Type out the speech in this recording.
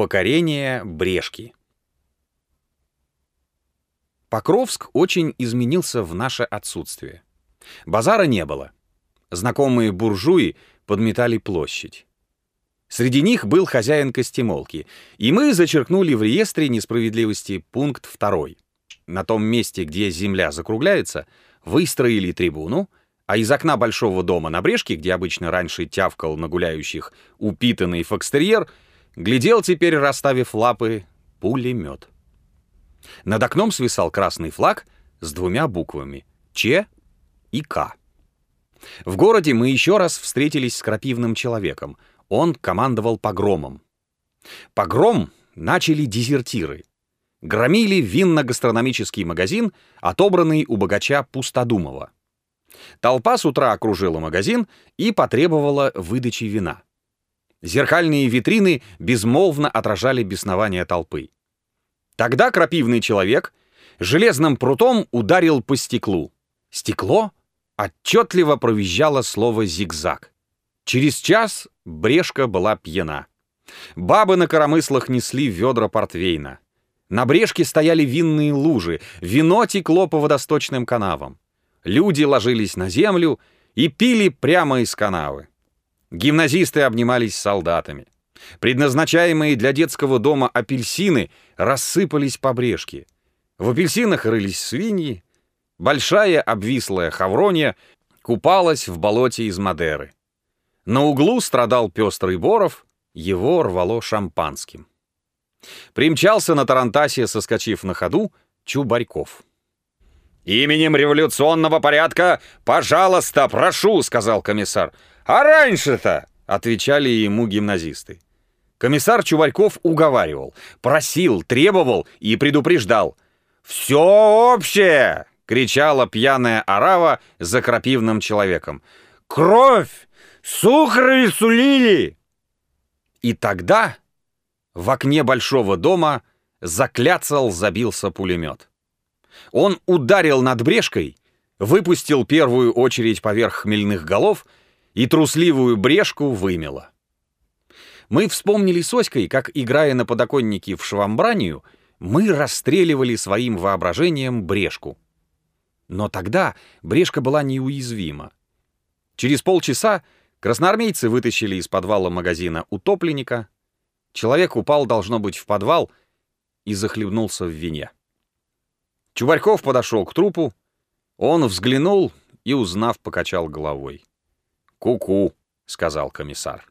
Покорение Брешки Покровск очень изменился в наше отсутствие. Базара не было. Знакомые буржуи подметали площадь. Среди них был хозяин костемолки, и мы зачеркнули в реестре несправедливости пункт второй. На том месте, где земля закругляется, выстроили трибуну, а из окна большого дома на Брешке, где обычно раньше тявкал на гуляющих упитанный фокстерьер, глядел теперь, расставив лапы, пулемет. Над окном свисал красный флаг с двумя буквами «Ч» и «К». В городе мы еще раз встретились с крапивным человеком. Он командовал погромом. Погром начали дезертиры. Громили винно-гастрономический магазин, отобранный у богача Пустодумова. Толпа с утра окружила магазин и потребовала выдачи вина. Зеркальные витрины безмолвно отражали беснование толпы. Тогда крапивный человек железным прутом ударил по стеклу. Стекло отчетливо провизжало слово «зигзаг». Через час брешка была пьяна. Бабы на коромыслах несли ведра портвейна. На брешке стояли винные лужи, вино текло по водосточным канавам. Люди ложились на землю и пили прямо из канавы. Гимназисты обнимались с солдатами. Предназначаемые для детского дома апельсины рассыпались по брешке. В апельсинах рылись свиньи. Большая обвислая хавронья купалась в болоте из Мадеры. На углу страдал пестрый Боров, его рвало шампанским. Примчался на Тарантасе, соскочив на ходу, Чубарьков. «Именем революционного порядка, пожалуйста, прошу», — сказал комиссар. «А раньше-то?» — отвечали ему гимназисты. Комиссар Чуварьков уговаривал, просил, требовал и предупреждал. «Все общее!» — кричала пьяная орава за крапивным человеком. «Кровь! Сухари сулили!» И тогда в окне большого дома закляцал, забился пулемет. Он ударил над брешкой, выпустил первую очередь поверх хмельных голов и трусливую брешку вымело. Мы вспомнили с Оськой, как, играя на подоконнике в швамбранию, мы расстреливали своим воображением брешку. Но тогда брешка была неуязвима. Через полчаса красноармейцы вытащили из подвала магазина утопленника. Человек упал, должно быть, в подвал и захлебнулся в вине. Чубарьков подошел к трупу. Он взглянул и, узнав, покачал головой. «Ку-ку», — сказал комиссар.